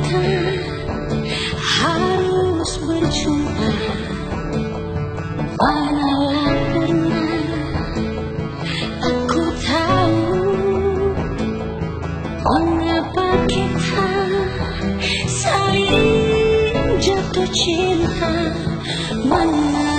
kita harus berjumpa Walau pernah aku tahu Mengapa kita saling jatuh cinta Mana